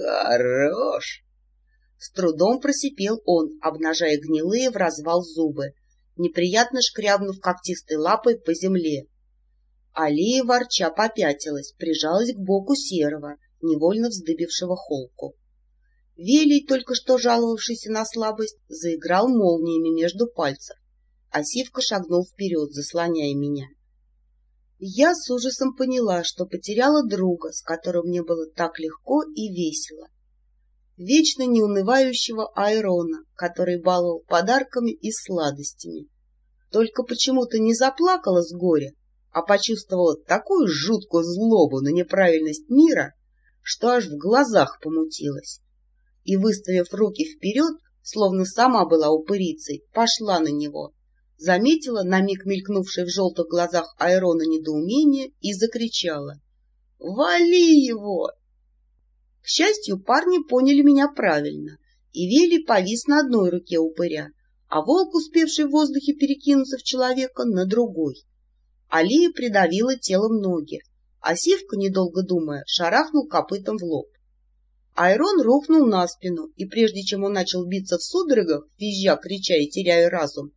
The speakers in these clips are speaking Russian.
Хорош! С трудом просипел он, обнажая гнилые в развал зубы, неприятно шкрябнув когтистой лапой по земле. Алия ворча попятилась, прижалась к боку серого, невольно вздыбившего холку. Велий, только что жаловавшийся на слабость, заиграл молниями между пальцев, а Сивка шагнул вперед, заслоняя меня. Я с ужасом поняла, что потеряла друга, с которым мне было так легко и весело. Вечно неунывающего Айрона, который баловал подарками и сладостями. Только почему-то не заплакала с горя, а почувствовала такую жуткую злобу на неправильность мира, что аж в глазах помутилась. И, выставив руки вперед, словно сама была упырицей, пошла на него. Заметила на миг мелькнувшее в желтых глазах Айрона недоумение и закричала. «Вали его!» К счастью, парни поняли меня правильно, и Вели повис на одной руке упыря, а волк, успевший в воздухе перекинуться в человека, на другой. Алия придавила телом ноги, а Сивка, недолго думая, шарахнул копытом в лоб. Айрон рухнул на спину, и прежде чем он начал биться в судорогах, визжа, крича и теряя разум,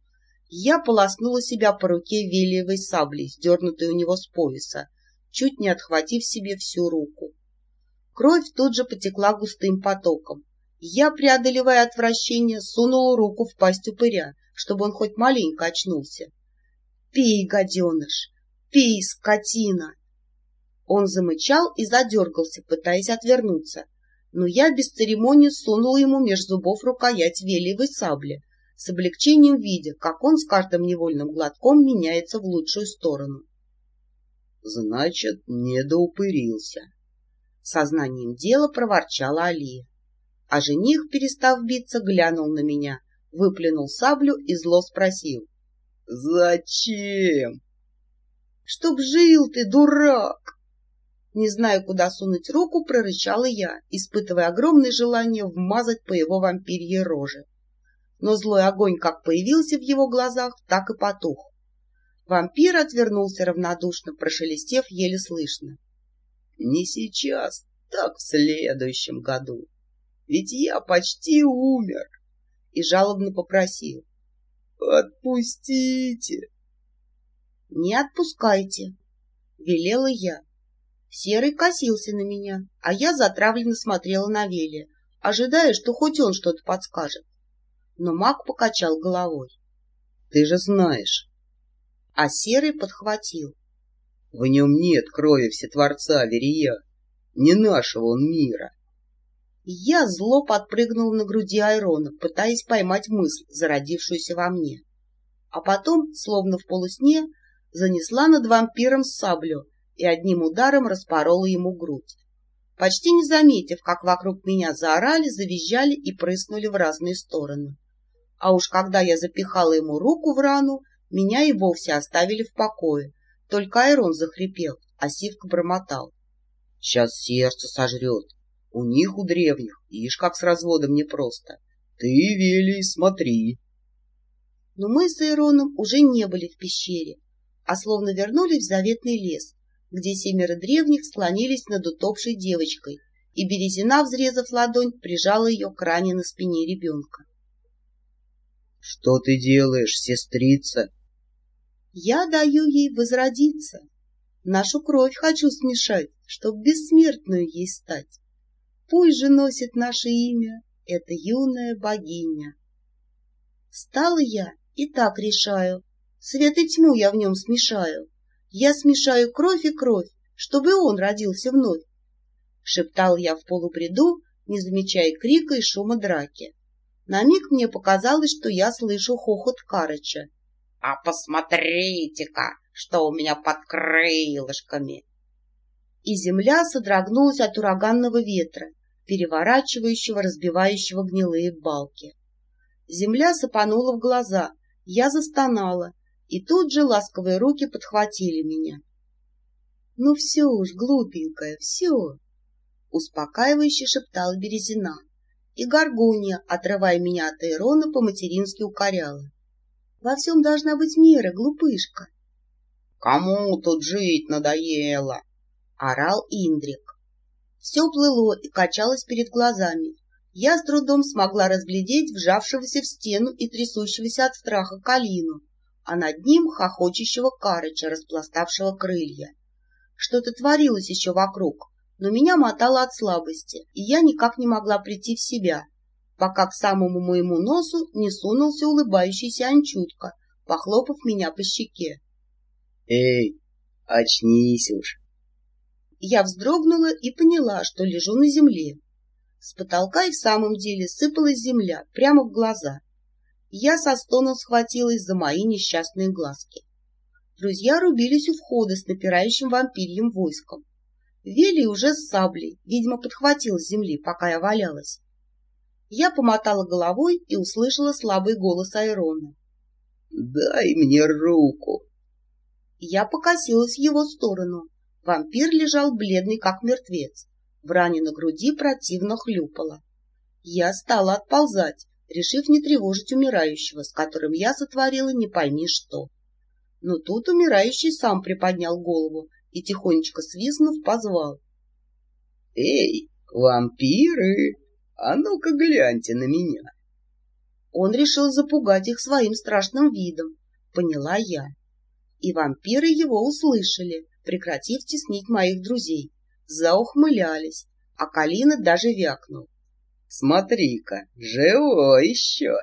я полоснула себя по руке велиевой саблей, сдернутой у него с пояса, чуть не отхватив себе всю руку. Кровь тут же потекла густым потоком. Я, преодолевая отвращение, сунула руку в пасть упыря, чтобы он хоть маленько очнулся. «Пей, гаденыш! Пей, скотина!» Он замычал и задергался, пытаясь отвернуться, но я без церемонии сунула ему меж зубов рукоять велевой сабли, с облегчением видя, как он с каждым невольным глотком меняется в лучшую сторону. «Значит, недоупырился», — сознанием дела проворчала Алия. А жених, перестав биться, глянул на меня, выплюнул саблю и зло спросил. Зачем? Чтоб жил ты, дурак! Не зная, куда сунуть руку, прорычала я, испытывая огромное желание вмазать по его вампирьей роже. Но злой огонь как появился в его глазах, так и потух. Вампир отвернулся равнодушно, прошелестев еле слышно. — Не сейчас, так в следующем году. Ведь я почти умер. И жалобно попросил. «Отпустите!» «Не отпускайте!» — велела я. Серый косился на меня, а я затравленно смотрела на Велия, ожидая, что хоть он что-то подскажет. Но маг покачал головой. «Ты же знаешь!» А Серый подхватил. «В нем нет крови Всетворца Верия, не нашего он мира!» Я зло подпрыгнул на груди Айрона, пытаясь поймать мысль, зародившуюся во мне. А потом, словно в полусне, занесла над вампиром саблю и одним ударом распорола ему грудь. Почти не заметив, как вокруг меня заорали, завизжали и прыснули в разные стороны. А уж когда я запихала ему руку в рану, меня и вовсе оставили в покое. Только Айрон захрипел, а Сивка бормотал. — Сейчас сердце сожрет, у них, у древних, ишь, как с разводом непросто. Ты, Велий, смотри. Но мы с Ироном уже не были в пещере, а словно вернулись в заветный лес, где семеро древних склонились над утопшей девочкой, и Березина, взрезав ладонь, прижала ее к ране на спине ребенка. — Что ты делаешь, сестрица? — Я даю ей возродиться. Нашу кровь хочу смешать, чтоб бессмертную ей стать. Пусть же носит наше имя эта юная богиня. Стала я и так решаю, свет и тьму я в нем смешаю. Я смешаю кровь и кровь, чтобы он родился вновь. Шептал я в полубреду, не замечая крика и шума драки. На миг мне показалось, что я слышу хохот Карыча. — А посмотрите-ка, что у меня под крылышками! И земля содрогнулась от ураганного ветра, переворачивающего, разбивающего гнилые балки. Земля сыпанула в глаза, я застонала, и тут же ласковые руки подхватили меня. — Ну все уж, глупенькая, все! — успокаивающе шептала Березина, и Горгония, отрывая меня от Эйрона, по-матерински укоряла. — Во всем должна быть мера, глупышка. — Кому тут жить надоело? — орал Индрик. Все плыло и качалось перед глазами. Я с трудом смогла разглядеть вжавшегося в стену и трясущегося от страха Калину, а над ним хохочущего Карыча, распластавшего крылья. Что-то творилось еще вокруг, но меня мотало от слабости, и я никак не могла прийти в себя, пока к самому моему носу не сунулся улыбающийся Анчутка, похлопав меня по щеке. — Эй, очнись уж! Я вздрогнула и поняла, что лежу на земле. С потолка и в самом деле сыпалась земля прямо в глаза. Я со стоном схватилась за мои несчастные глазки. Друзья рубились у входа с напирающим вампирьем войском. Вели уже с саблей, видимо, подхватил с земли, пока я валялась. Я помотала головой и услышала слабый голос Айрона. — Дай мне руку. Я покосилась в его сторону. Вампир лежал бледный, как мертвец. В ране на груди противно хлюпало. Я стала отползать, решив не тревожить умирающего, с которым я сотворила не пойми что. Но тут умирающий сам приподнял голову и, тихонечко свистнув, позвал. — Эй, вампиры, а ну-ка гляньте на меня! Он решил запугать их своим страшным видом, поняла я. И вампиры его услышали, прекратив теснить моих друзей. Заухмылялись, а Калина даже вякнул. — Смотри-ка, живой еще!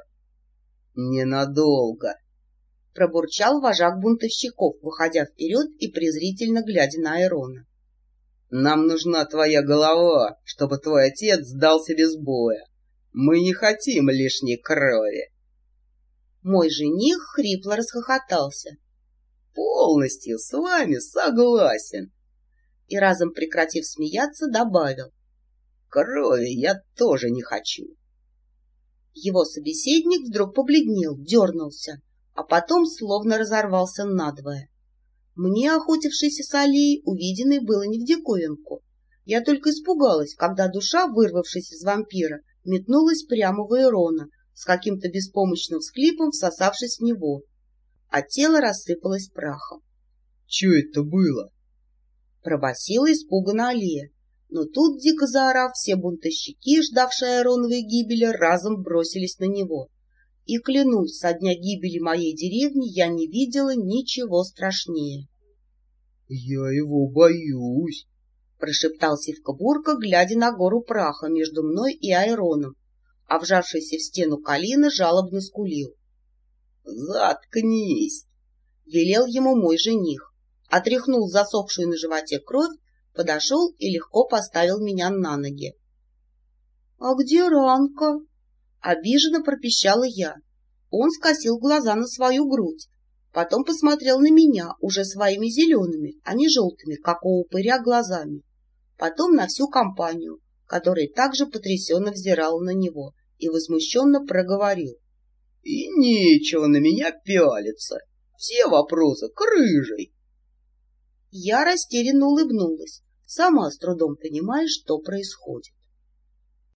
— Ненадолго! — пробурчал вожак бунтовщиков, выходя вперед и презрительно глядя на Айрона. — Нам нужна твоя голова, чтобы твой отец сдался без боя. Мы не хотим лишней крови. Мой жених хрипло расхохотался. — Полностью с вами согласен. И разом прекратив смеяться, добавил. — Крови я тоже не хочу. Его собеседник вдруг побледнел, дернулся а потом словно разорвался надвое. Мне, охотившейся с аллеей, увиденное было не в диковинку. Я только испугалась, когда душа, вырвавшись из вампира, метнулась прямо в Эрона, с каким-то беспомощным всклипом всосавшись в него, а тело рассыпалось прахом. — Че это было? — пробасила испуганно Алия. Но тут, дико заорав, все бунтовщики, ждавшие Аэроновой гибели, разом бросились на него. И клянусь, со дня гибели моей деревни я не видела ничего страшнее. — Я его боюсь, — прошептал Сивка-бурка, глядя на гору праха между мной и Айроном, а вжавшийся в стену Калина жалобно скулил. — Заткнись! — велел ему мой жених, отряхнул засохшую на животе кровь, подошел и легко поставил меня на ноги. — А где Ранка? Обиженно пропищала я. Он скосил глаза на свою грудь, потом посмотрел на меня уже своими зелеными, а не желтыми, как у упыря, глазами. Потом на всю компанию, которая также потрясенно взирала на него и возмущенно проговорил. — И нечего на меня пялиться. Все вопросы к рыжей. Я растерянно улыбнулась, сама с трудом понимая, что происходит.